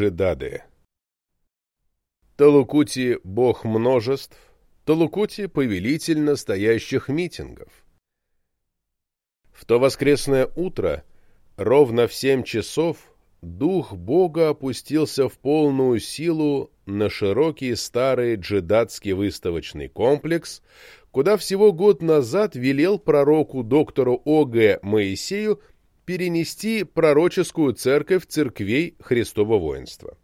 Джедады Талукути — бог множеств, Талукути — повелитель настоящих митингов. В то воскресное утро, ровно в семь часов, дух Бога опустился в полную силу на широкий старый джедатский выставочный комплекс, куда всего год назад велел пророку доктору О.Г. Моисею перенести пророческую церковь церквей Христова воинства.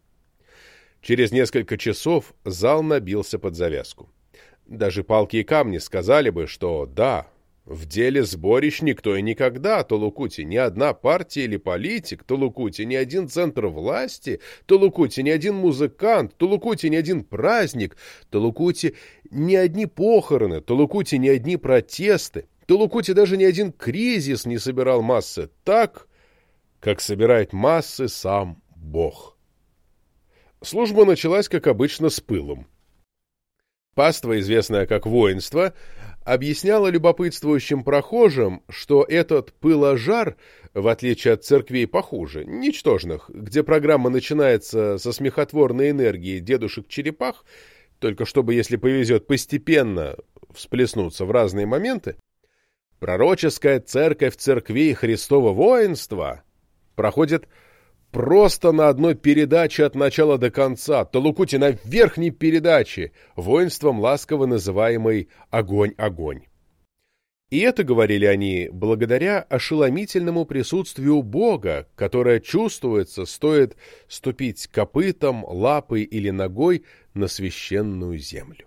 Через несколько часов зал набился под завязку. Даже палки и камни сказали бы, что да, в деле сборищ никто и никогда, Толукути, ни одна партия или политик, Толукути, ни один центр власти, Толукути, ни один музыкант, Толукути, ни один праздник, Толукути, ни одни похороны, Толукути, ни одни протесты, Толукути даже ни один кризис не собирал массы так, как собирает массы сам Бог. Служба началась, как обычно, с пылом. Паства, известная как воинство, объясняла любопытствующим прохожим, что этот пыложар, в отличие от церквей похуже, ничтожных, где программа начинается со смехотворной энергии дедушек-черепах, только чтобы, если повезет, постепенно всплеснуться в разные моменты, Пророческая церковь церквей Христова воинства проходит просто на одной передаче от начала до конца, Толукути на верхней передаче, воинством ласково называемой «Огонь-огонь». И это, говорили они, благодаря ошеломительному присутствию Бога, которое чувствуется, стоит ступить копытом, лапой или ногой на священную землю.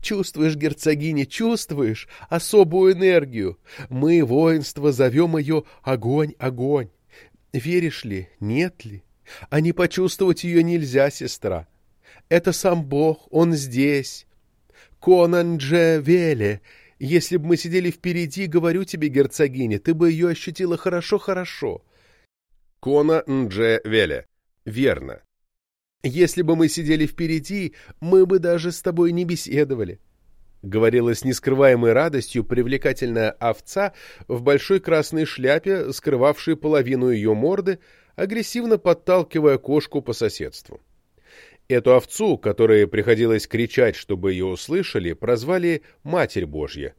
Чувствуешь, герцогиня, чувствуешь особую энергию? Мы, воинство, зовем ее огонь-огонь. Веришь ли, нет ли? А не почувствовать ее нельзя, сестра. Это сам Бог, Он здесь. Конан-дже Веле. Если бы мы сидели впереди, говорю тебе, герцогиня, ты бы ее ощутила хорошо-хорошо. Кона-дже Веле. Верно. Если бы мы сидели впереди, мы бы даже с тобой не беседовали. — говорила с нескрываемой радостью привлекательная овца в большой красной шляпе, скрывавшей половину ее морды, агрессивно подталкивая кошку по соседству. Эту овцу, которой приходилось кричать, чтобы ее услышали, прозвали «Матерь Божья».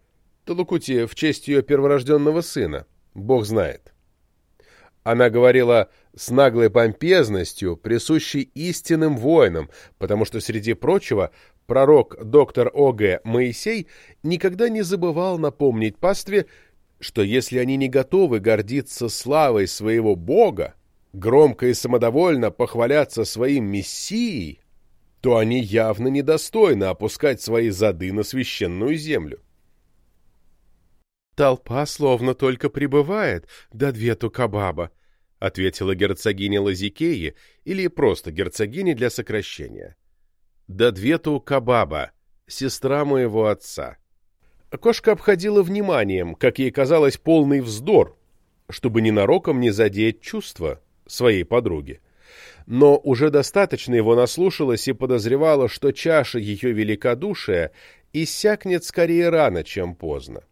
Талукути в честь ее перворожденного сына, Бог знает. Она говорила с наглой помпезностью, присущей истинным воинам, потому что, среди прочего, пророк доктор О.Г. Моисей никогда не забывал напомнить пастве, что если они не готовы гордиться славой своего Бога, громко и самодовольно похваляться своим Мессией, то они явно недостойны опускать свои зады на священную землю. «Толпа словно только прибывает до Двету Кабаба», — ответила герцогиня Лазикеи, или просто герцогиня для сокращения. Дадвету Кабаба, сестра моего отца. Кошка обходила вниманием, как ей казалось, полный вздор, чтобы ненароком не задеть чувства своей подруги. Но уже достаточно его наслушалась и подозревала, что чаша ее великодушия иссякнет скорее рано, чем поздно.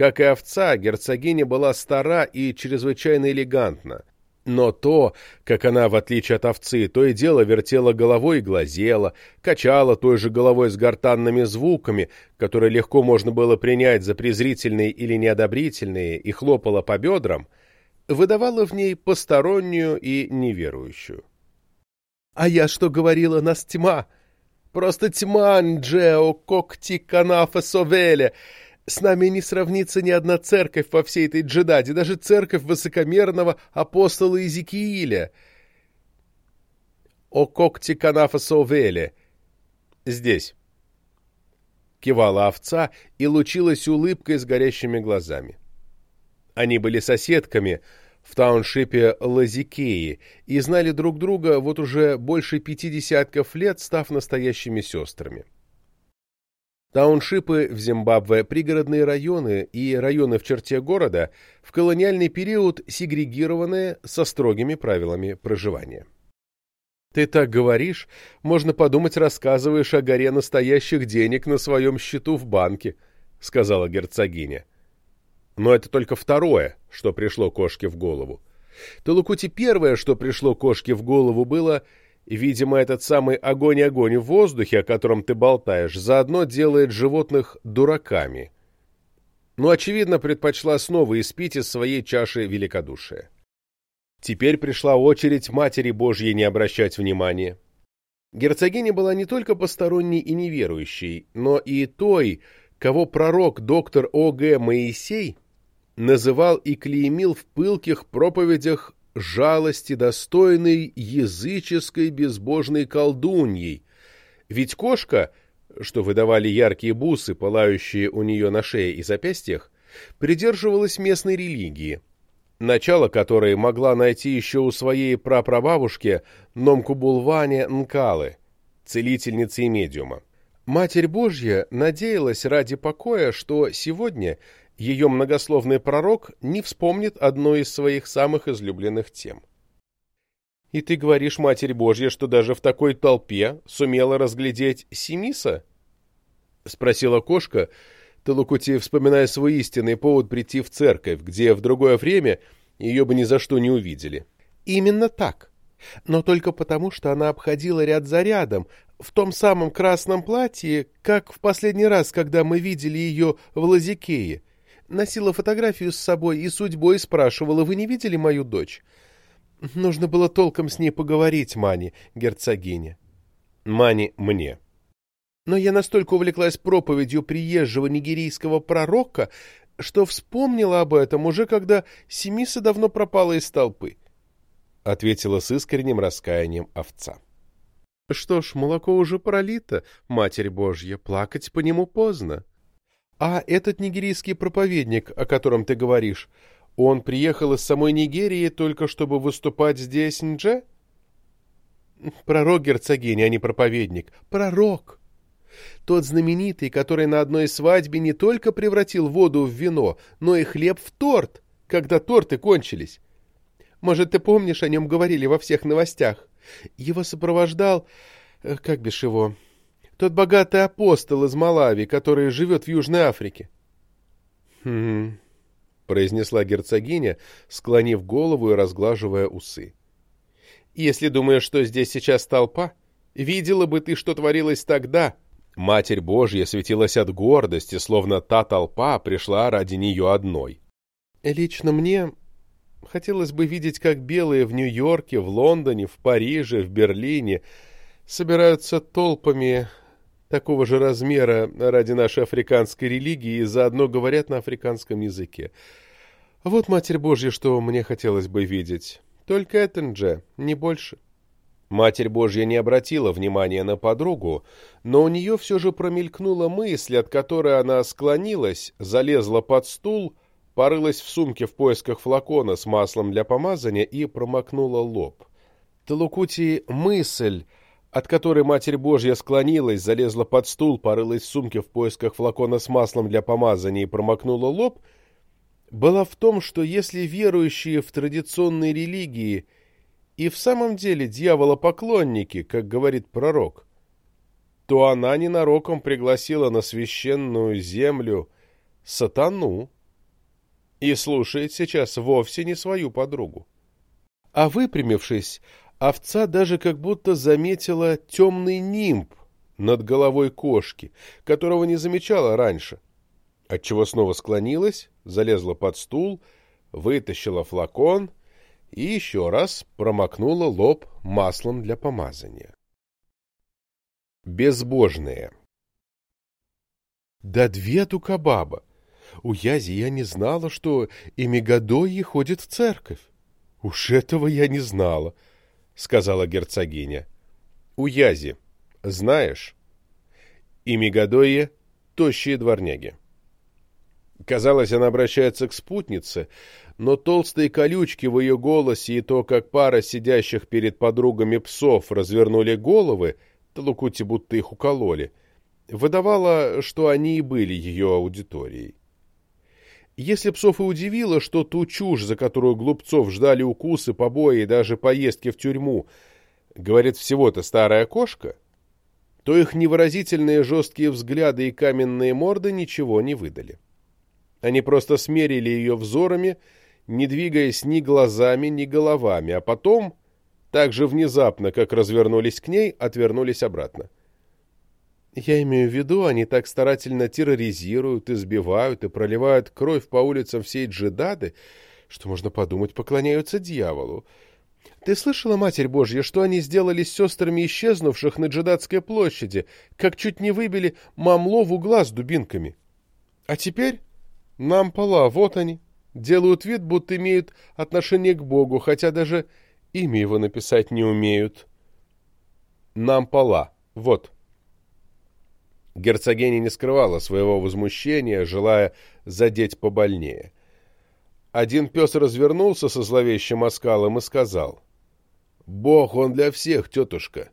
Как и овца, герцогиня была стара и чрезвычайно элегантна, но то, как она, в отличие от овцы, то и дело вертела головой и глазела, качала той же головой с гортанными звуками, которые легко можно было принять за презрительные или неодобрительные, и хлопала по бедрам, выдавала в ней постороннюю и неверующую. — А я что говорила, нас тьма? Просто тьма, Нджео, когти, канафа, совеле! С нами не сравнится ни одна церковь во всей этой джедаде, даже церковь высокомерного апостола Иезекииля. О когти канафа Соувеле. Здесь. Кивала овца и лучилась улыбкой с горящими глазами. Они были соседками в тауншипе Лазикеи и знали друг друга вот уже больше пяти десятков лет, став настоящими сестрами. Тауншипы в Зимбабве, пригородные районы и районы в черте города в колониальный период сегрегированные со строгими правилами проживания. «Ты так говоришь, можно подумать, рассказываешь о горе настоящих денег на своем счету в банке», — сказала герцогиня. Но это только второе, что пришло кошке в голову. Толукути первое, что пришло кошке в голову, было, видимо, этот самый огонь-огонь в воздухе, о котором ты болтаешь, заодно делает животных дураками. Но, очевидно, предпочла снова испить из своей чаши великодушия. Теперь пришла очередь Матери Божьей не обращать внимания. Герцогиня была не только посторонней и неверующей, но и той, кого пророк доктор О.Г. Моисей называл и клеймил в пылких проповедях жалости достойной языческой безбожной колдуньей. Ведь кошка, что выдавали яркие бусы, пылающие у нее на шее и запястьях, придерживалась местной религии, начало которой могла найти еще у своей прапрабабушки Номкубулване Нкалы, целительницы и медиума. Матерь Божья надеялась ради покоя, что сегодня ее многословный пророк не вспомнит одной из своих самых излюбленных тем. «И ты говоришь, Матерь Божья, что даже в такой толпе сумела разглядеть Семиса?» — спросила кошка, Талукути, вспоминая свой истинный повод прийти в церковь, где в другое время ее бы ни за что не увидели. «Именно так. Но только потому, что она обходила ряд за рядом, в том самом красном платье, как в последний раз, когда мы видели ее в Лазикее, Носила фотографию с собой и судьбой спрашивала, вы не видели мою дочь? Нужно было толком с ней поговорить, Мани, герцогиня. Мани мне. Но я настолько увлеклась проповедью приезжего нигерийского пророка, что вспомнила об этом уже, когда Семиса давно пропала из толпы, — ответила с искренним раскаянием овца. — Что ж, молоко уже пролито, Матерь Божья, плакать по нему поздно. «А этот нигерийский проповедник, о котором ты говоришь, он приехал из самой Нигерии только чтобы выступать здесь, Нже?» «Пророк герцогиня, а не проповедник. Пророк!» Тот знаменитый, который на одной свадьбе не только превратил воду в вино, но и хлеб в торт, когда торты кончились. Может, ты помнишь, о нем говорили во всех новостях? Его сопровождал... Э, как бишь его... Тот богатый апостол из Малави, который живет в Южной Африке. «Хм...» — произнесла герцогиня, склонив голову и разглаживая усы. «Если думаешь, что здесь сейчас толпа, видела бы ты, что творилось тогда». Матерь Божья светилась от гордости, словно та толпа пришла ради нее одной. «Лично мне хотелось бы видеть, как белые в Нью-Йорке, в Лондоне, в Париже, в Берлине собираются толпами такого же размера ради нашей африканской религии и заодно говорят на африканском языке. Вот, Матерь Божья, что мне хотелось бы видеть. Только Эттендже, не больше. Матерь Божья не обратила внимания на подругу, но у нее все же промелькнула мысль, от которой она склонилась, залезла под стул, порылась в сумке в поисках флакона с маслом для помазания и промокнула лоб. Талукути мысль от которой Матерь Божья склонилась, залезла под стул, порылась в сумке в поисках флакона с маслом для помазания и промокнула лоб, была в том, что если верующие в традиционной религии и в самом деле дьяволопоклонники, как говорит пророк, то она ненароком пригласила на священную землю сатану и слушает сейчас вовсе не свою подругу. А выпрямившись, Овца даже как будто заметила темный нимб над головой кошки, которого не замечала раньше, отчего снова склонилась, залезла под стул, вытащила флакон и еще раз промокнула лоб маслом для помазания. Безбожные Да две тукабаба! У Язи я не знала, что и Мегадойи ходит в церковь. Уж этого я не знала. —— сказала герцогиня. — У Язи. Знаешь? И Мегадойе — тощие дворняги. Казалось, она обращается к спутнице, но толстые колючки в ее голосе и то, как пара сидящих перед подругами псов развернули головы, Талукути будто их укололи, выдавало, что они и были ее аудиторией. Если псов и удивило, что ту чушь, за которую глупцов ждали укусы, побои и даже поездки в тюрьму, говорит всего-то старая кошка, то их невыразительные жесткие взгляды и каменные морды ничего не выдали. Они просто смерили ее взорами, не двигаясь ни глазами, ни головами, а потом, так же внезапно, как развернулись к ней, отвернулись обратно. Я имею в виду, они так старательно терроризируют, избивают и проливают кровь по улицам всей Джидады, что, можно подумать, поклоняются дьяволу. Ты слышала, Матерь Божья, что они сделали с сестрами исчезнувших на Джидадской площади, как чуть не выбили мамло в глаз дубинками? А теперь нам пола, вот они, делают вид, будто имеют отношение к Богу, хотя даже имя его написать не умеют. Нам пола, вот. Герцогиня не скрывала своего возмущения, желая задеть побольнее. Один пес развернулся со зловещим оскалом и сказал, «Бог, он для всех, тетушка.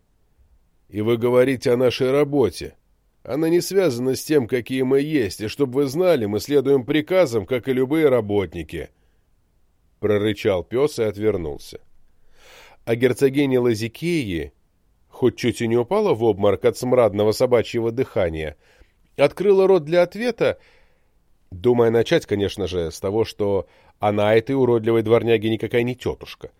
И вы говорите о нашей работе. Она не связана с тем, какие мы есть, и чтобы вы знали, мы следуем приказам, как и любые работники». Прорычал пес и отвернулся. А герцогиня Лазикеи хоть чуть и не упала в обморок от смрадного собачьего дыхания, открыла рот для ответа, думая начать, конечно же, с того, что она этой уродливой дворняги никакая не тетушка.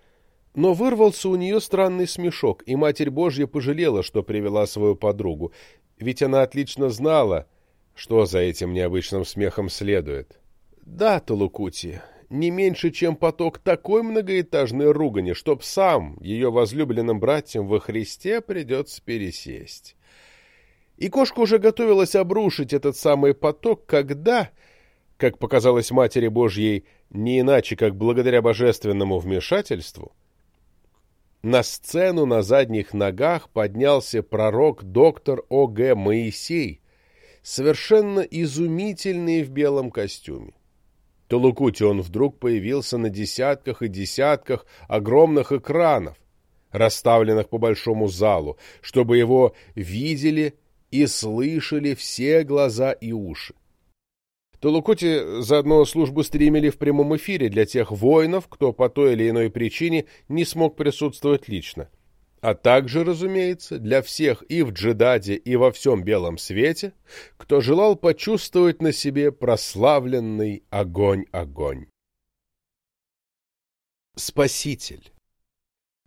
Но вырвался у нее странный смешок, и Матерь Божья пожалела, что привела свою подругу, ведь она отлично знала, что за этим необычным смехом следует. «Да, Талукути, не меньше, чем поток такой многоэтажной ругани, чтоб сам ее возлюбленным братьям во Христе придется пересесть. И кошка уже готовилась обрушить этот самый поток, когда, как показалось Матери Божьей, не иначе, как благодаря божественному вмешательству, на сцену на задних ногах поднялся пророк-доктор О.Г. Моисей, совершенно изумительный в белом костюме. Толукути он вдруг появился на десятках и десятках огромных экранов, расставленных по большому залу, чтобы его видели и слышали все глаза и уши. Толукути заодно службу стримили в прямом эфире для тех воинов, кто по той или иной причине не смог присутствовать лично а также, разумеется, для всех и в Джедаде, и во всем белом свете, кто желал почувствовать на себе прославленный огонь-огонь. Спаситель.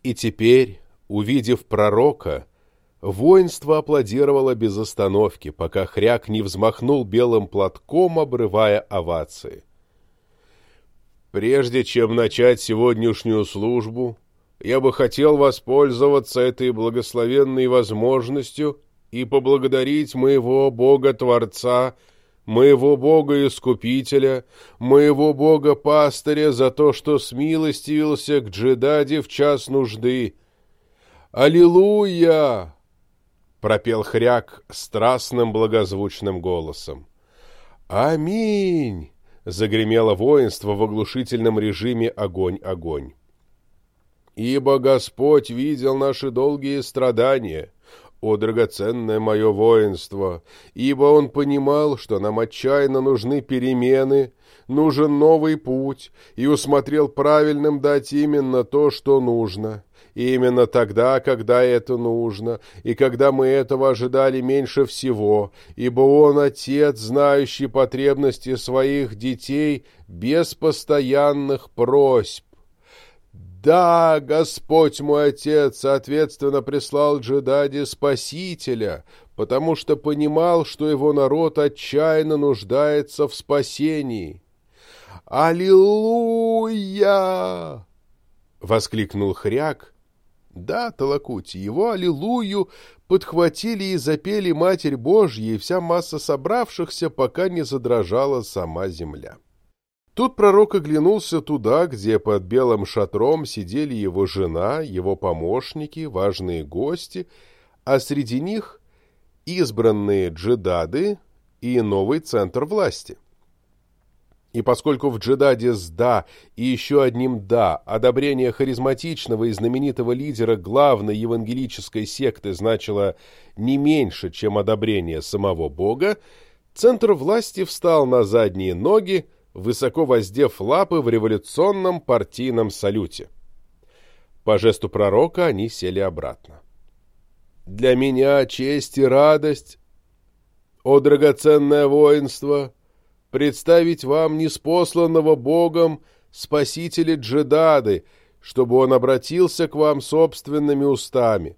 И теперь, увидев пророка, воинство аплодировало без остановки, пока хряк не взмахнул белым платком, обрывая овации. Прежде чем начать сегодняшнюю службу, я бы хотел воспользоваться этой благословенной возможностью и поблагодарить моего Бога-Творца, моего Бога-Искупителя, моего Бога-Пастыря за то, что смилостивился к Джедаде в час нужды. «Аллилуйя!» — пропел хряк страстным благозвучным голосом. «Аминь!» — загремело воинство в оглушительном режиме «Огонь-огонь». Ибо Господь видел наши долгие страдания, о драгоценное мое воинство, ибо Он понимал, что нам отчаянно нужны перемены, нужен новый путь, и усмотрел правильным дать именно то, что нужно, и именно тогда, когда это нужно, и когда мы этого ожидали меньше всего, ибо Он Отец, знающий потребности своих детей без постоянных просьб. Да, Господь мой Отец, соответственно, прислал Джедаде Спасителя, потому что понимал, что его народ отчаянно нуждается в спасении. «Аллилуйя!» — воскликнул Хряк. Да, Толокути, его «Аллилуйю» подхватили и запели Матерь Божья и вся масса собравшихся, пока не задрожала сама земля. Тут пророк оглянулся туда, где под белым шатром сидели его жена, его помощники, важные гости, а среди них избранные джедады и новый центр власти. И поскольку в джедаде с «да» и еще одним «да» одобрение харизматичного и знаменитого лидера главной евангелической секты значило не меньше, чем одобрение самого Бога, центр власти встал на задние ноги, высоко воздев лапы в революционном партийном салюте. По жесту пророка они сели обратно. «Для меня честь и радость, о драгоценное воинство, представить вам неспосланного Богом спасителя Джедады, чтобы он обратился к вам собственными устами.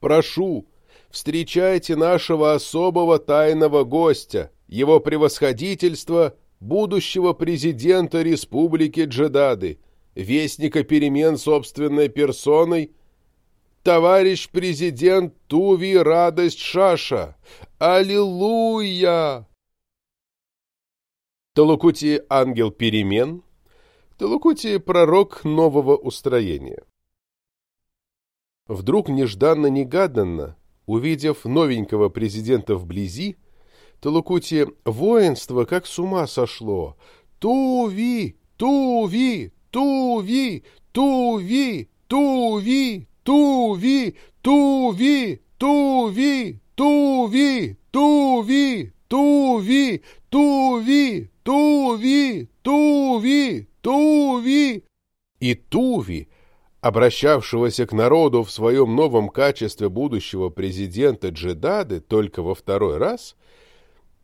Прошу, встречайте нашего особого тайного гостя, его превосходительство, будущего президента Республики Джедады, вестника перемен собственной персоной, товарищ президент Туви Радость Шаша. Аллилуйя! Талукути – ангел перемен, Талукути – пророк нового устроения. Вдруг нежданно-негаданно, увидев новенького президента вблизи, Талукути воинство как с ума сошло. Туви! Туви! Туви! Туви! Туви! Туви! Туви! Туви! Туви! Туви! Туви! Туви! Туви! Туви! Туви! И Туви, обращавшегося к народу в своем новом качестве будущего президента Джедады только во второй раз,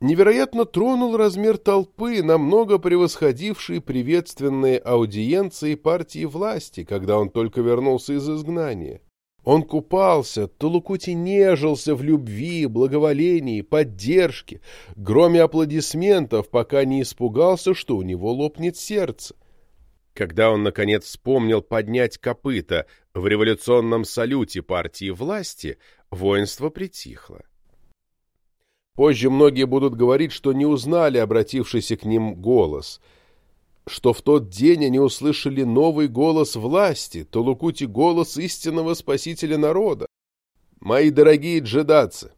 невероятно тронул размер толпы, намного превосходивший приветственные аудиенции партии власти, когда он только вернулся из изгнания. Он купался, Тулукути нежился в любви, благоволении, поддержке, громе аплодисментов, пока не испугался, что у него лопнет сердце. Когда он, наконец, вспомнил поднять копыта в революционном салюте партии власти, воинство притихло. Позже многие будут говорить, что не узнали обратившийся к ним голос, что в тот день они услышали новый голос власти, Толукути голос истинного спасителя народа. Мои дорогие джедацы,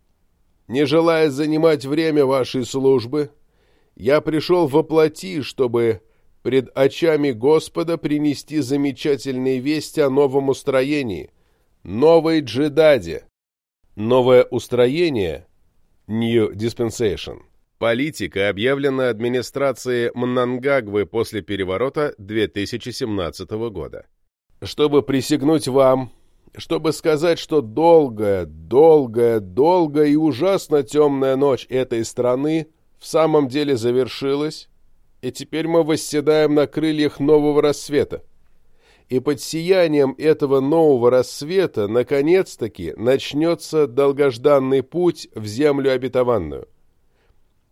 не желая занимать время вашей службы, я пришел воплоти, чтобы пред очами Господа принести замечательные вести о новом устроении, новой джедаде. Новое устроение — New Dispensation. Политика, объявленная администрацией Мнангагвы после переворота 2017 года. Чтобы присягнуть вам, чтобы сказать, что долгая, долгая, долгая и ужасно темная ночь этой страны в самом деле завершилась, и теперь мы восседаем на крыльях нового рассвета и под сиянием этого нового рассвета наконец-таки начнется долгожданный путь в землю обетованную.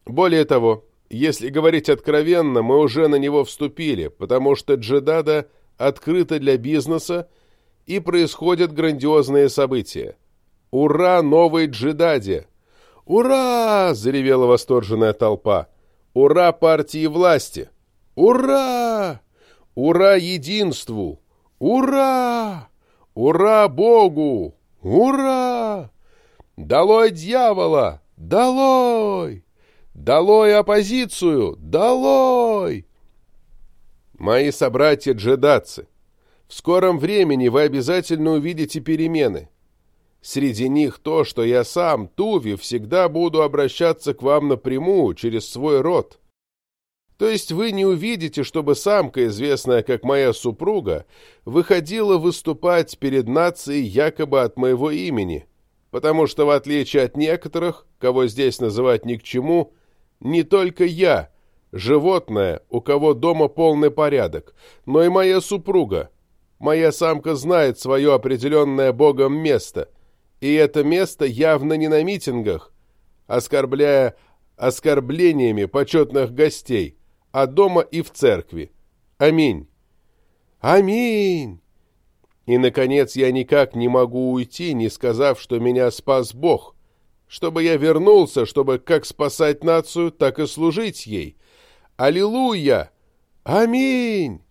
Более того, если говорить откровенно, мы уже на него вступили, потому что Джедада открыта для бизнеса и происходят грандиозные события. Ура новой Джедаде! Ура! заревела восторженная толпа. Ура партии власти! Ура! Ура единству! «Ура! Ура Богу! Ура! Долой дьявола! Долой! Долой оппозицию! Долой!» Мои собратья-джедацы, в скором времени вы обязательно увидите перемены. Среди них то, что я сам, Туви, всегда буду обращаться к вам напрямую, через свой род. То есть вы не увидите, чтобы самка, известная как моя супруга, выходила выступать перед нацией якобы от моего имени, потому что, в отличие от некоторых, кого здесь называть ни к чему, не только я, животное, у кого дома полный порядок, но и моя супруга. Моя самка знает свое определенное Богом место, и это место явно не на митингах, оскорбляя оскорблениями почетных гостей, а дома и в церкви. Аминь. Аминь. И, наконец, я никак не могу уйти, не сказав, что меня спас Бог, чтобы я вернулся, чтобы как спасать нацию, так и служить ей. Аллилуйя! Аминь!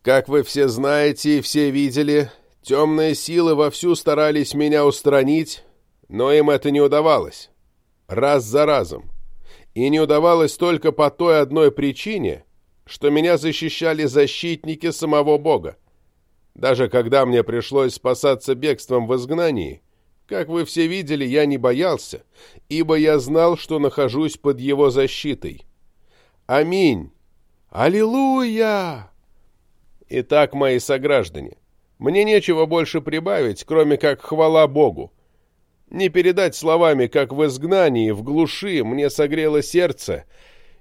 Как вы все знаете и все видели, темные силы вовсю старались меня устранить, но им это не удавалось. Раз за разом. И не удавалось только по той одной причине, что меня защищали защитники самого Бога. Даже когда мне пришлось спасаться бегством в изгнании, как вы все видели, я не боялся, ибо я знал, что нахожусь под его защитой. Аминь! Аллилуйя! Итак, мои сограждане, мне нечего больше прибавить, кроме как хвала Богу, не передать словами, как в изгнании, в глуши, мне согрело сердце,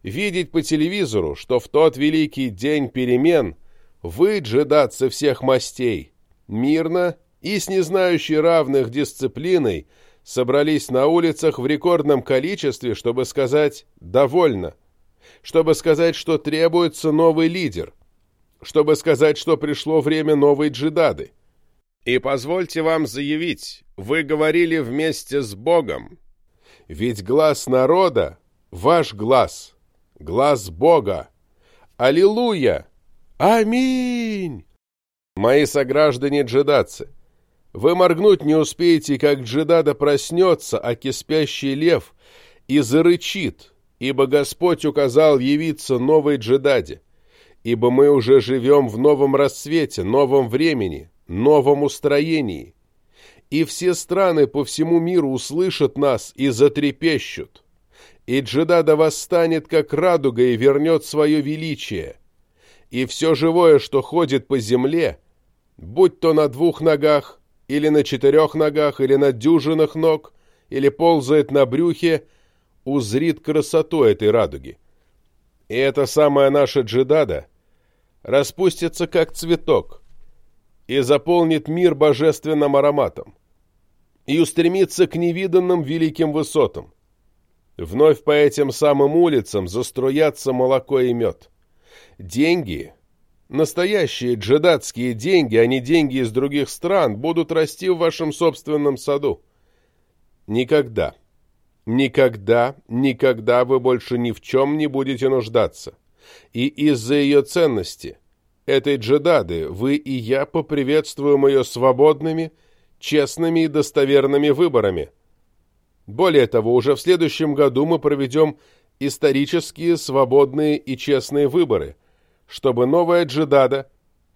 видеть по телевизору, что в тот великий день перемен вы, джедатцы всех мастей, мирно и с незнающей равных дисциплиной собрались на улицах в рекордном количестве, чтобы сказать «довольно», чтобы сказать, что требуется новый лидер, чтобы сказать, что пришло время новой джедады. И позвольте вам заявить, вы говорили вместе с Богом. Ведь глаз народа — ваш глаз, глаз Бога. Аллилуйя! Аминь! Мои сограждане-джедацы, вы моргнуть не успеете, как джедада проснется, а киспящий лев, и зарычит, ибо Господь указал явиться новой джедаде, ибо мы уже живем в новом рассвете, новом времени, новом устроении. И все страны по всему миру услышат нас и затрепещут. И Джедада восстанет, как радуга, и вернет свое величие. И все живое, что ходит по земле, будь то на двух ногах, или на четырех ногах, или на дюжинах ног, или ползает на брюхе, узрит красоту этой радуги. И эта самая наша джедада распустится, как цветок, и заполнит мир божественным ароматом, и устремится к невиданным великим высотам. Вновь по этим самым улицам заструятся молоко и мед. Деньги Настоящие джедатские деньги, а не деньги из других стран, будут расти в вашем собственном саду. Никогда, никогда, никогда вы больше ни в чем не будете нуждаться. И из-за ее ценности, этой джедады, вы и я поприветствуем ее свободными, честными и достоверными выборами. Более того, уже в следующем году мы проведем исторические, свободные и честные выборы – чтобы новая Джедада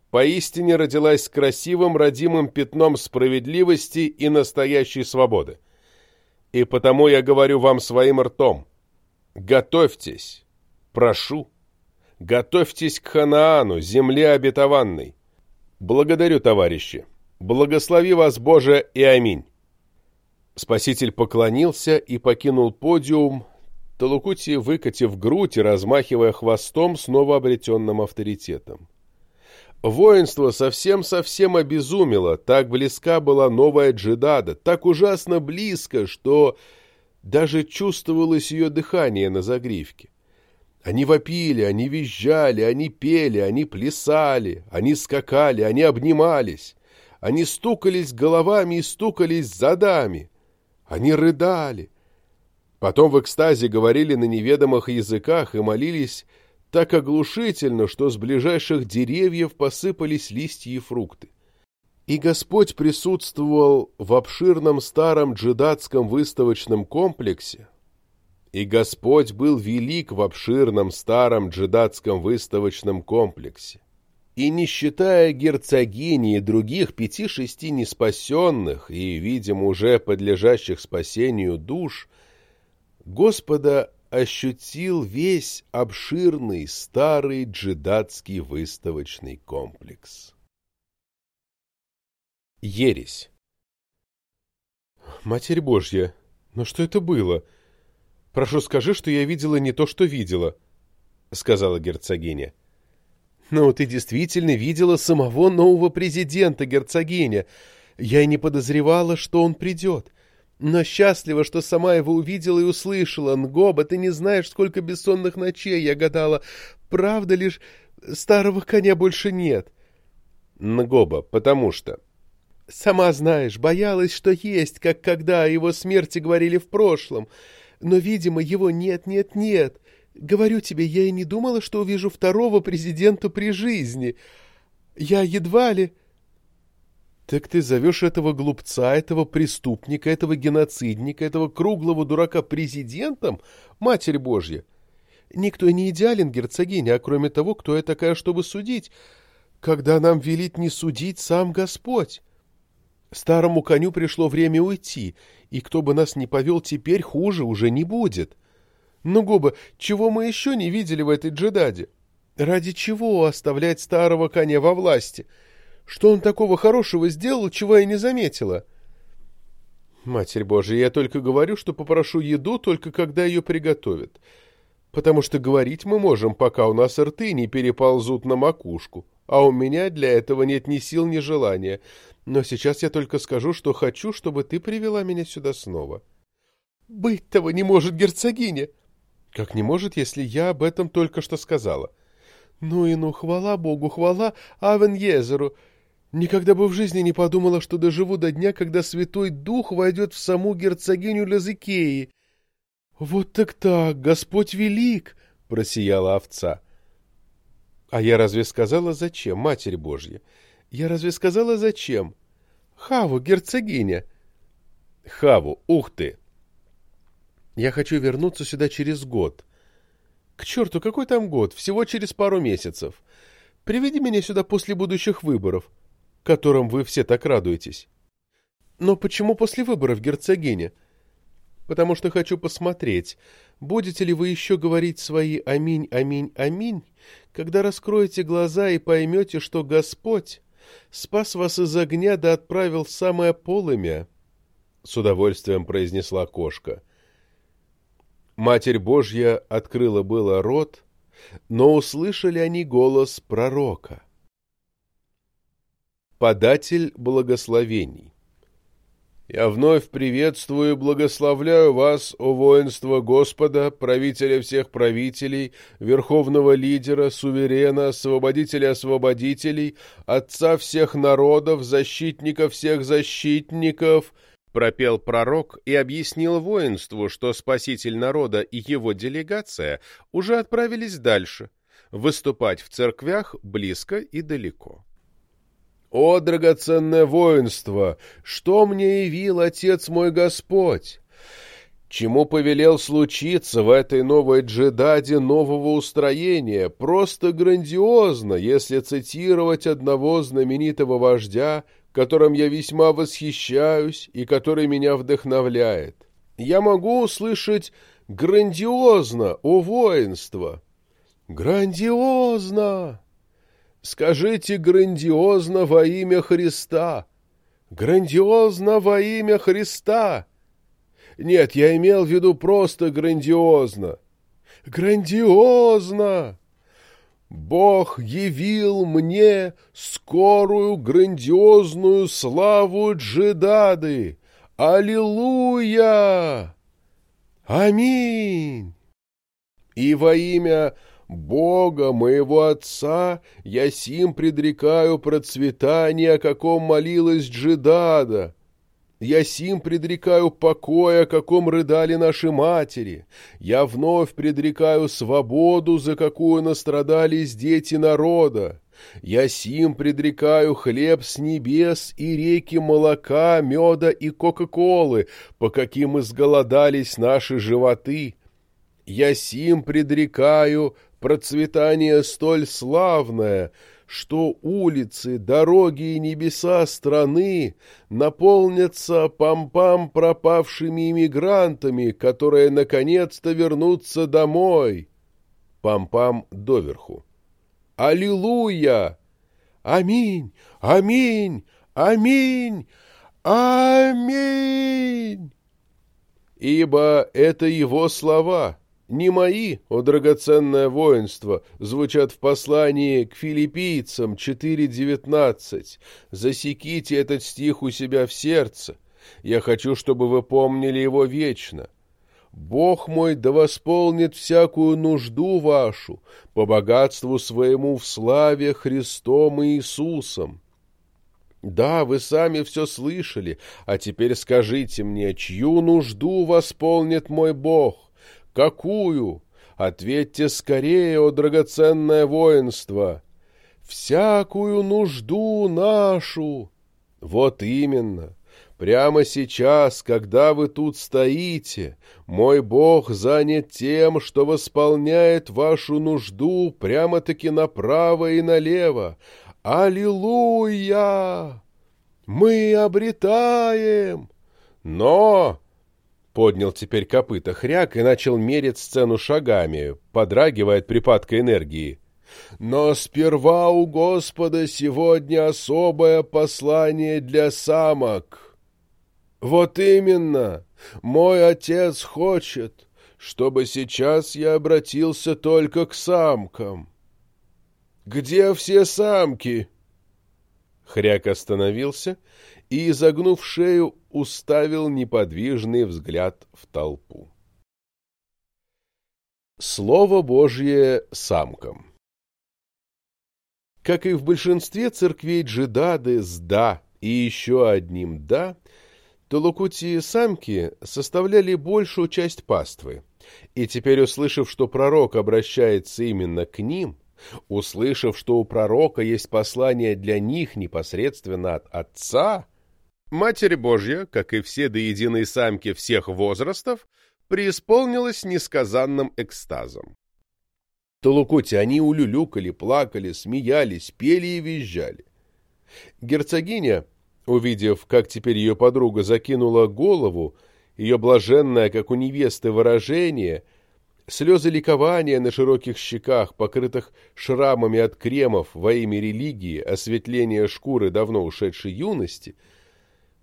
поистине родилась с красивым родимым пятном справедливости и настоящей свободы. И потому я говорю вам своим ртом, готовьтесь, прошу, готовьтесь к Ханаану, земле обетованной. Благодарю, товарищи, благослови вас, Боже, и аминь. Спаситель поклонился и покинул подиум, Талукути, выкатив грудь и размахивая хвостом с новообретенным авторитетом. Воинство совсем-совсем обезумело, так близка была новая джедада, так ужасно близко, что даже чувствовалось ее дыхание на загривке. Они вопили, они визжали, они пели, они плясали, они скакали, они обнимались, они стукались головами и стукались задами, они рыдали, Потом в экстазе говорили на неведомых языках и молились так оглушительно, что с ближайших деревьев посыпались листья и фрукты. И Господь присутствовал в обширном старом джедатском выставочном комплексе, и Господь был велик в обширном старом джедатском выставочном комплексе. И не считая герцогини и других пяти-шести неспасенных и, видимо, уже подлежащих спасению душ, Господа ощутил весь обширный старый джедатский выставочный комплекс. Ересь «Матерь Божья, но что это было? Прошу, скажи, что я видела не то, что видела», — сказала герцогиня. «Ну, ты действительно видела самого нового президента, герцогиня. Я и не подозревала, что он придет. Но счастлива, что сама его увидела и услышала. Нгоба, ты не знаешь, сколько бессонных ночей я гадала. Правда лишь старого коня больше нет? Нгоба, потому что... Сама знаешь, боялась, что есть, как когда о его смерти говорили в прошлом. Но, видимо, его нет, нет, нет. Говорю тебе, я и не думала, что увижу второго президента при жизни. Я едва ли... Так ты зовешь этого глупца, этого преступника, этого геноцидника, этого круглого дурака президентом, Матерь Божья? Никто не идеален, герцогиня, а кроме того, кто я такая, чтобы судить, когда нам велит не судить сам Господь? Старому коню пришло время уйти, и кто бы нас ни повел теперь, хуже уже не будет. Ну, Губа, чего мы еще не видели в этой джедаде? Ради чего оставлять старого коня во власти?» Что он такого хорошего сделал, чего я не заметила? Матерь Божия, я только говорю, что попрошу еду, только когда ее приготовят. Потому что говорить мы можем, пока у нас рты не переползут на макушку. А у меня для этого нет ни сил, ни желания. Но сейчас я только скажу, что хочу, чтобы ты привела меня сюда снова. — Быть того не может, герцогиня! — Как не может, если я об этом только что сказала? — Ну и ну, хвала Богу, хвала Авен Езеру! Никогда бы в жизни не подумала, что доживу до дня, когда Святой Дух войдет в саму герцогиню Лазыкеи. — Вот так так, Господь велик! — просияла овца. — А я разве сказала, зачем, Матерь Божья? Я разве сказала, зачем? — Хаву, герцогиня! — Хаву, ух ты! Я хочу вернуться сюда через год. К черту, какой там год? Всего через пару месяцев. Приведи меня сюда после будущих выборов. — которым вы все так радуетесь. Но почему после выборов, герцогиня? Потому что хочу посмотреть, будете ли вы еще говорить свои «Аминь, аминь, аминь», когда раскроете глаза и поймете, что Господь спас вас из огня да отправил в самое полымя, — с удовольствием произнесла кошка. Матерь Божья открыла было рот, но услышали они голос пророка податель благословений. Я вновь приветствую и благословляю вас, о воинство Господа, правителя всех правителей, верховного лидера, суверена, освободителя освободителей, отца всех народов, защитника всех защитников, пропел пророк и объяснил воинству, что спаситель народа и его делегация уже отправились дальше, выступать в церквях близко и далеко. «О, драгоценное воинство! Что мне явил Отец мой Господь?» Чему повелел случиться в этой новой джедаде нового устроения, просто грандиозно, если цитировать одного знаменитого вождя, которым я весьма восхищаюсь и который меня вдохновляет. Я могу услышать «грандиозно, о воинство!» «Грандиозно!» Скажите грандиозно во имя Христа. Грандиозно во имя Христа. Нет, я имел в виду просто грандиозно. Грандиозно! Бог явил мне скорую грандиозную славу Джедады. Аллилуйя! Аминь! И во имя Бога, моего Отца, я сим предрекаю процветание, о каком молилась Джидада. Я сим предрекаю покой, о каком рыдали наши матери. Я вновь предрекаю свободу, за какую настрадались дети народа. Я сим предрекаю хлеб с небес и реки молока, меда и кока-колы, по каким изголодались наши животы. Я сим предрекаю процветание столь славное, что улицы, дороги и небеса страны наполнятся пам-пам пропавшими иммигрантами, которые наконец-то вернутся домой. Пам-пам доверху. Аллилуйя! Аминь! Аминь! Аминь! Аминь! Ибо это его слова — не мои, о драгоценное воинство, звучат в послании к филиппийцам 4.19. Засеките этот стих у себя в сердце. Я хочу, чтобы вы помнили его вечно. Бог мой да восполнит всякую нужду вашу по богатству своему в славе Христом и Иисусом. Да, вы сами все слышали, а теперь скажите мне, чью нужду восполнит мой Бог? Какую? Ответьте скорее, о драгоценное воинство! Всякую нужду нашу! Вот именно! Прямо сейчас, когда вы тут стоите, мой Бог занят тем, что восполняет вашу нужду прямо-таки направо и налево. Аллилуйя! Мы обретаем! Но Поднял теперь копыта хряк и начал мерить сцену шагами, подрагивая от припадка энергии. «Но сперва у Господа сегодня особое послание для самок. Вот именно, мой отец хочет, чтобы сейчас я обратился только к самкам». Где все самки?» Хряк остановился и, изогнув шею, уставил неподвижный взгляд в толпу. Слово Божье самкам Как и в большинстве церквей Джидады с «да» и еще одним «да», Толокути самки составляли большую часть паствы, и теперь, услышав, что пророк обращается именно к ним, услышав, что у пророка есть послание для них непосредственно от Отца, Матерь Божья, как и все до единой самки всех возрастов, преисполнилась несказанным экстазом. Толукути они улюлюкали, плакали, смеялись, пели и визжали. Герцогиня, увидев, как теперь ее подруга закинула голову, ее блаженное, как у невесты, выражение, слезы ликования на широких щеках, покрытых шрамами от кремов во имя религии, осветления шкуры давно ушедшей юности,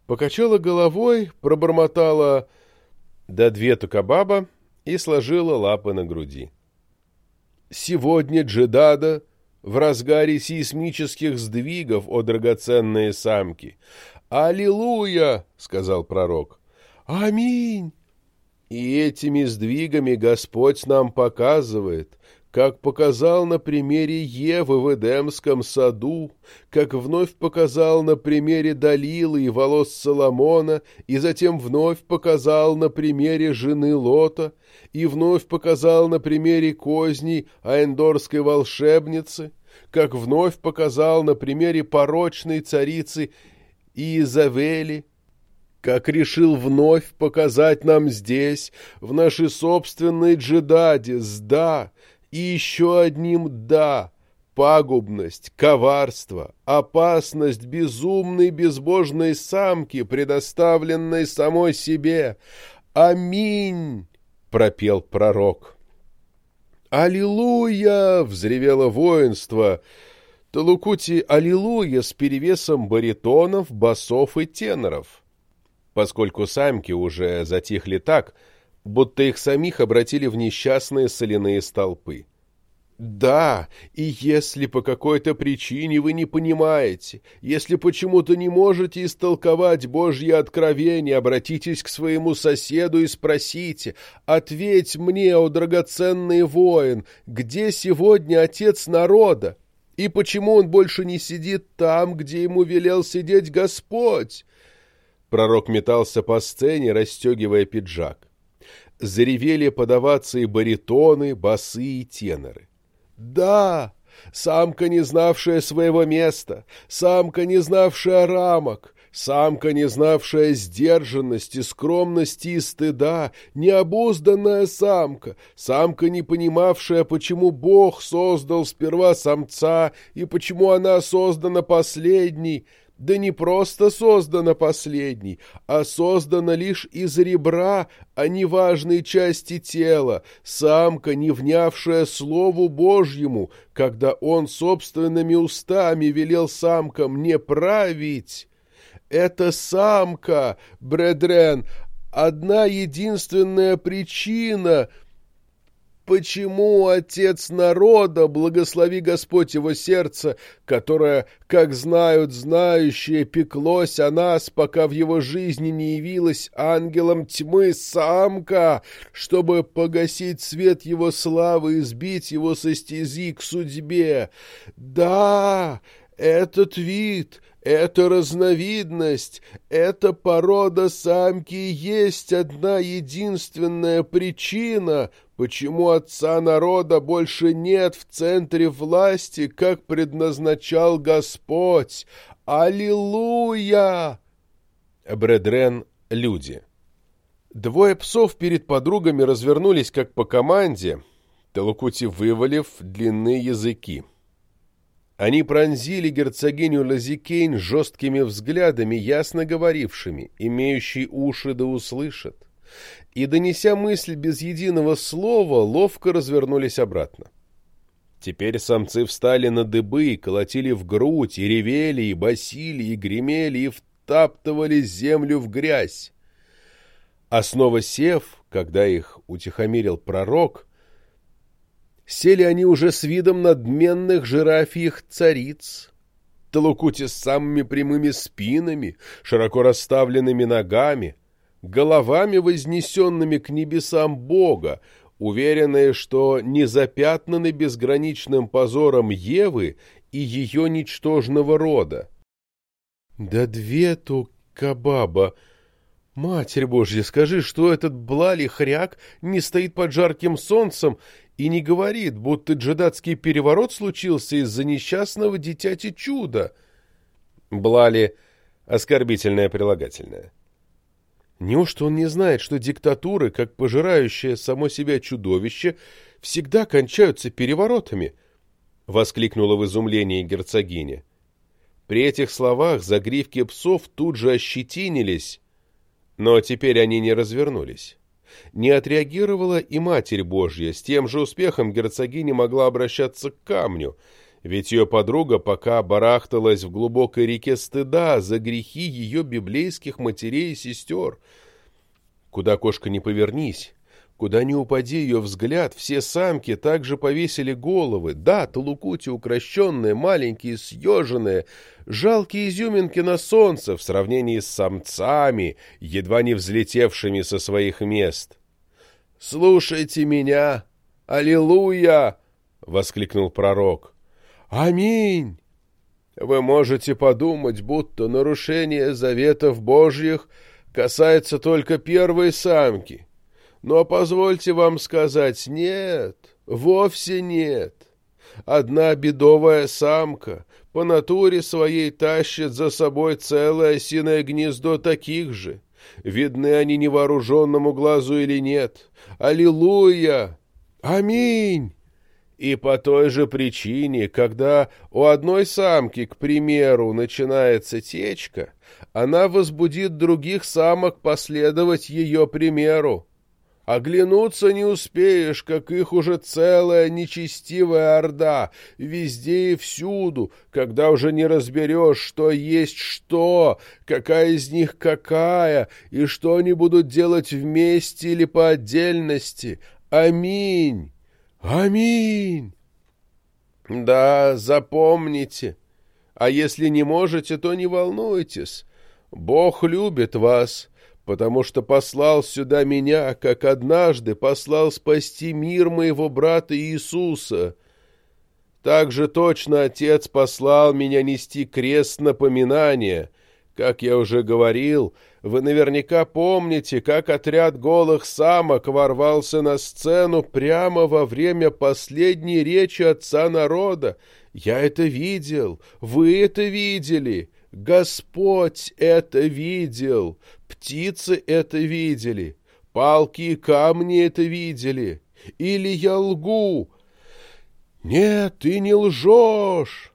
покачала головой, пробормотала «да две тукабаба» и сложила лапы на груди. «Сегодня Джедада в разгаре сейсмических сдвигов, о драгоценные самки! Аллилуйя!» — сказал пророк. Аминь! И этими сдвигами Господь нам показывает, как показал на примере Евы в Эдемском саду, как вновь показал на примере Далилы и волос Соломона, и затем вновь показал на примере жены Лота, и вновь показал на примере козней Аэндорской волшебницы, как вновь показал на примере порочной царицы Иезавели, как решил вновь показать нам здесь, в нашей собственной джедаде, с «да» и еще одним «да», пагубность, коварство, опасность безумной безбожной самки, предоставленной самой себе. «Аминь!» — пропел пророк. «Аллилуйя!» — взревело воинство. Талукути «Аллилуйя» с перевесом баритонов, басов и теноров поскольку самки уже затихли так, будто их самих обратили в несчастные соляные столпы. Да, и если по какой-то причине вы не понимаете, если почему-то не можете истолковать Божье откровение, обратитесь к своему соседу и спросите, «Ответь мне, о драгоценный воин, где сегодня отец народа? И почему он больше не сидит там, где ему велел сидеть Господь?» Пророк метался по сцене, расстегивая пиджак. Заревели подаваться и баритоны, басы и теноры. «Да!» Самка, не знавшая своего места, самка, не знавшая рамок, самка, не знавшая сдержанности, скромности и стыда, необузданная самка, самка, не понимавшая, почему Бог создал сперва самца и почему она создана последней, да не просто создана последней, а создана лишь из ребра, а не важной части тела, самка, не внявшая Слову Божьему, когда он собственными устами велел самкам не править. Это самка, бредрен, одна единственная причина — Почему отец народа, благослови Господь его сердце, которое, как знают знающие, пеклось о нас, пока в его жизни не явилась ангелом тьмы самка, чтобы погасить свет его славы и сбить его со стези к судьбе? Да, этот вид, эта разновидность, эта порода самки есть одна единственная причина, почему отца народа больше нет в центре власти, как предназначал Господь. Аллилуйя! Бредрен — люди. Двое псов перед подругами развернулись как по команде, Телукути вывалив длинные языки. Они пронзили герцогиню Лазикейн жесткими взглядами, ясно говорившими, имеющий уши да услышат, и, донеся мысль без единого слова, ловко развернулись обратно. Теперь самцы встали на дыбы, и колотили в грудь, и ревели, и басили, и гремели, и втаптывали землю в грязь. А снова сев, когда их утихомирил пророк, Сели они уже с видом надменных жирафьих цариц. Талукути с самыми прямыми спинами, широко расставленными ногами, головами, вознесенными к небесам Бога, уверенные, что не запятнаны безграничным позором Евы и ее ничтожного рода. «Да две ту кабаба! Матерь Божья, скажи, что этот блали хряк не стоит под жарким солнцем и не говорит, будто джедатский переворот случился из-за несчастного дитяти чуда?» Блали — оскорбительное прилагательное. Неужто он не знает, что диктатуры, как пожирающее само себя чудовище, всегда кончаются переворотами? — воскликнула в изумлении герцогиня. При этих словах загривки псов тут же ощетинились, но теперь они не развернулись. Не отреагировала и Матерь Божья, с тем же успехом герцогиня могла обращаться к камню, ведь ее подруга пока барахталась в глубокой реке стыда за грехи ее библейских матерей и сестер. Куда кошка не повернись, Куда ни упади ее взгляд, все самки также повесили головы. Да, талукути укращенные, маленькие, съеженные, жалкие изюминки на солнце в сравнении с самцами, едва не взлетевшими со своих мест. «Слушайте меня! Аллилуйя!» — воскликнул пророк. «Аминь!» Вы можете подумать, будто нарушение заветов Божьих касается только первой самки — но позвольте вам сказать, нет, вовсе нет. Одна бедовая самка по натуре своей тащит за собой целое осиное гнездо таких же. Видны они невооруженному глазу или нет. Аллилуйя! Аминь! И по той же причине, когда у одной самки, к примеру, начинается течка, она возбудит других самок последовать ее примеру. Оглянуться не успеешь, как их уже целая нечестивая орда, везде и всюду, когда уже не разберешь, что есть что, какая из них какая, и что они будут делать вместе или по отдельности. Аминь! Аминь! Да, запомните. А если не можете, то не волнуйтесь. Бог любит вас потому что послал сюда меня, как однажды послал спасти мир моего брата Иисуса. Так же точно Отец послал меня нести крест напоминания. Как я уже говорил, вы наверняка помните, как отряд голых самок ворвался на сцену прямо во время последней речи Отца народа. Я это видел, вы это видели. Господь это видел, птицы это видели, палки и камни это видели. Или я лгу? Нет, ты не лжешь.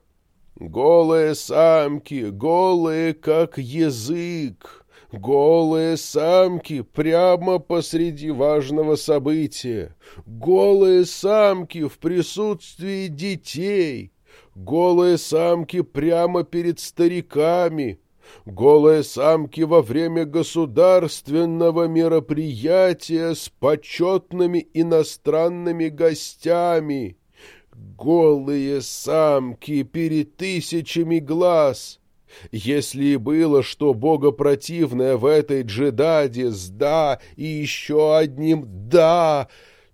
Голые самки, голые, как язык, голые самки прямо посреди важного события, голые самки в присутствии детей — голые самки прямо перед стариками, голые самки во время государственного мероприятия с почетными иностранными гостями, голые самки перед тысячами глаз. Если и было что богопротивное в этой джедаде с «да» и еще одним «да»,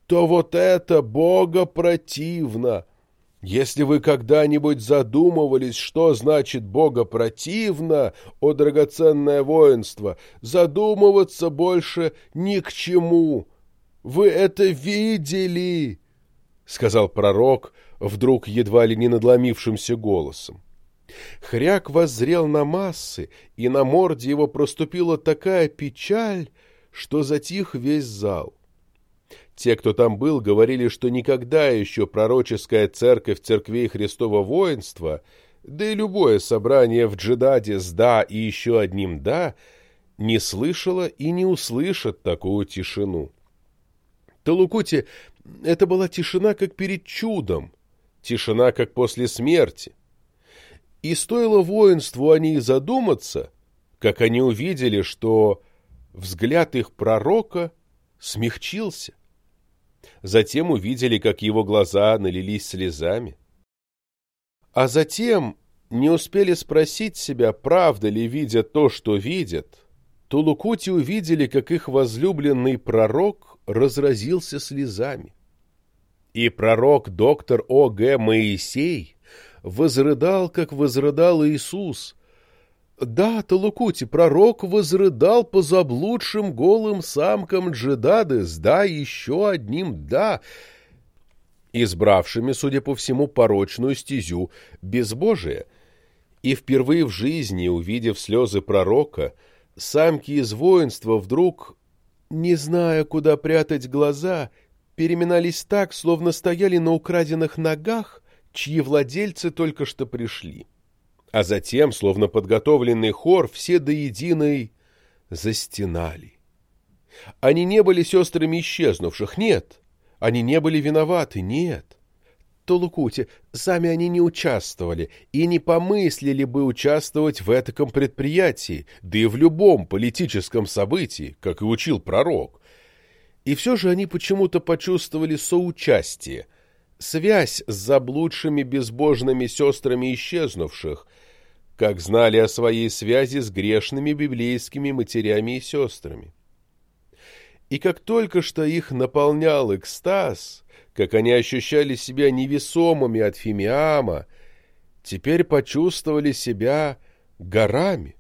то вот это богопротивно — если вы когда-нибудь задумывались, что значит Бога противно, о драгоценное воинство, задумываться больше ни к чему. Вы это видели, — сказал пророк, вдруг едва ли не надломившимся голосом. Хряк воззрел на массы, и на морде его проступила такая печаль, что затих весь зал. Те, кто там был, говорили, что никогда еще пророческая церковь церквей Христова воинства, да и любое собрание в Джедаде с «да» и еще одним «да» не слышала и не услышат такую тишину. Талукути это была тишина, как перед чудом, тишина, как после смерти. И стоило воинству о ней задуматься, как они увидели, что взгляд их пророка смягчился. Затем увидели, как его глаза налились слезами. А затем не успели спросить себя, правда ли видя то, что видят, Тулукути увидели, как их возлюбленный пророк разразился слезами. И пророк доктор О.Г. Моисей возрыдал, как возрыдал Иисус. Да, Талукути, пророк возрыдал по заблудшим голым самкам Джедадес, да, еще одним «да», избравшими, судя по всему, порочную стезю безбожия. И впервые в жизни, увидев слезы пророка, самки из воинства вдруг, не зная, куда прятать глаза, переминались так, словно стояли на украденных ногах, чьи владельцы только что пришли. А затем, словно подготовленный хор, все до единой застенали. Они не были сестрами исчезнувших, нет. Они не были виноваты, нет. Толукути, сами они не участвовали и не помыслили бы участвовать в этом предприятии, да и в любом политическом событии, как и учил пророк. И все же они почему-то почувствовали соучастие, связь с заблудшими безбожными сестрами исчезнувших, как знали о своей связи с грешными библейскими матерями и сестрами. И как только что их наполнял экстаз, как они ощущали себя невесомыми от фимиама, теперь почувствовали себя горами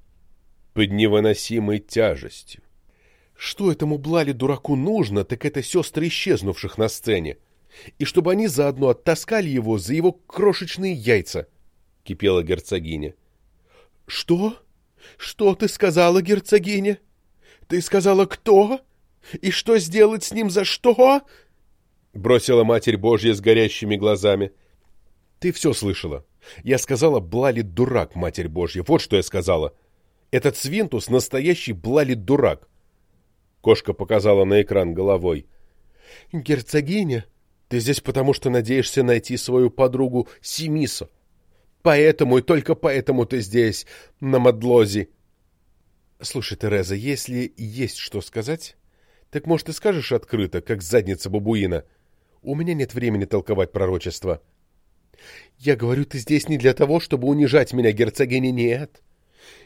под невыносимой тяжестью. Что этому Блали дураку нужно, так это сестры исчезнувших на сцене. И чтобы они заодно оттаскали его за его крошечные яйца, — кипела герцогиня. — Что? Что ты сказала, герцогиня? Ты сказала кто? И что сделать с ним за что? — бросила Матерь Божья с горящими глазами. — Ты все слышала. Я сказала, Блали дурак, Матерь Божья. Вот что я сказала. Этот свинтус — настоящий Блали дурак. Кошка показала на экран головой. «Герцогиня, ты здесь потому, что надеешься найти свою подругу Симисо. Поэтому и только поэтому ты здесь, на Мадлозе». «Слушай, Тереза, если есть что сказать, так, может, ты скажешь открыто, как задница бабуина? У меня нет времени толковать пророчество». «Я говорю, ты здесь не для того, чтобы унижать меня, герцогиня, нет.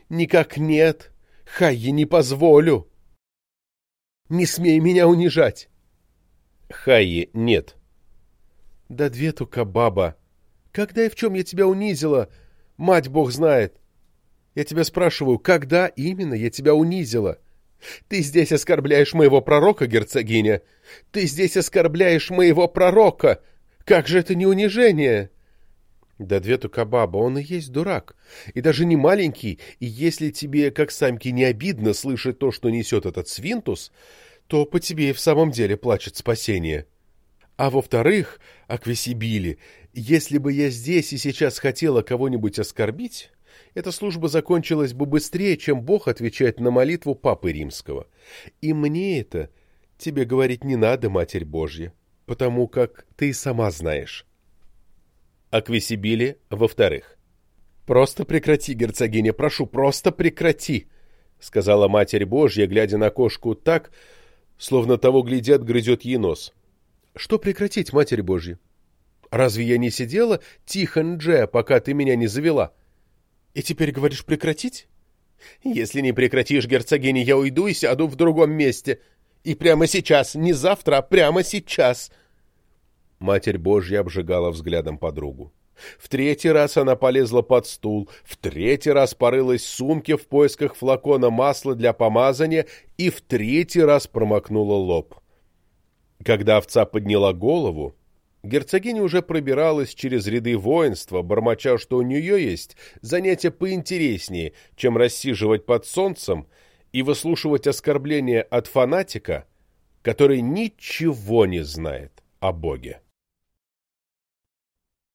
Никак нет. Хай, я не позволю». Не смей меня унижать!» «Хайи, нет!» «Да две только баба! Когда и в чем я тебя унизила? Мать бог знает!» «Я тебя спрашиваю, когда именно я тебя унизила?» «Ты здесь оскорбляешь моего пророка, герцогиня! Ты здесь оскорбляешь моего пророка! Как же это не унижение?» Да две только баба, он и есть дурак. И даже не маленький, и если тебе, как самке, не обидно слышать то, что несет этот свинтус, то по тебе и в самом деле плачет спасение. А во-вторых, Аквесибили, если бы я здесь и сейчас хотела кого-нибудь оскорбить, эта служба закончилась бы быстрее, чем Бог отвечает на молитву Папы Римского. И мне это тебе говорить не надо, Матерь Божья, потому как ты и сама знаешь. Аквисибили, во-вторых. «Просто прекрати, герцогиня, прошу, просто прекрати!» — сказала Матерь Божья, глядя на кошку так, словно того глядят, грызет ей нос. «Что прекратить, Матерь Божья? Разве я не сидела тихо, Дже, пока ты меня не завела? И теперь говоришь прекратить? Если не прекратишь, герцогиня, я уйду и сяду в другом месте. И прямо сейчас, не завтра, а прямо сейчас!» Матерь Божья обжигала взглядом подругу. В третий раз она полезла под стул, в третий раз порылась в сумке в поисках флакона масла для помазания и в третий раз промокнула лоб. Когда овца подняла голову, герцогиня уже пробиралась через ряды воинства, бормоча, что у нее есть занятие поинтереснее, чем рассиживать под солнцем и выслушивать оскорбления от фанатика, который ничего не знает о Боге.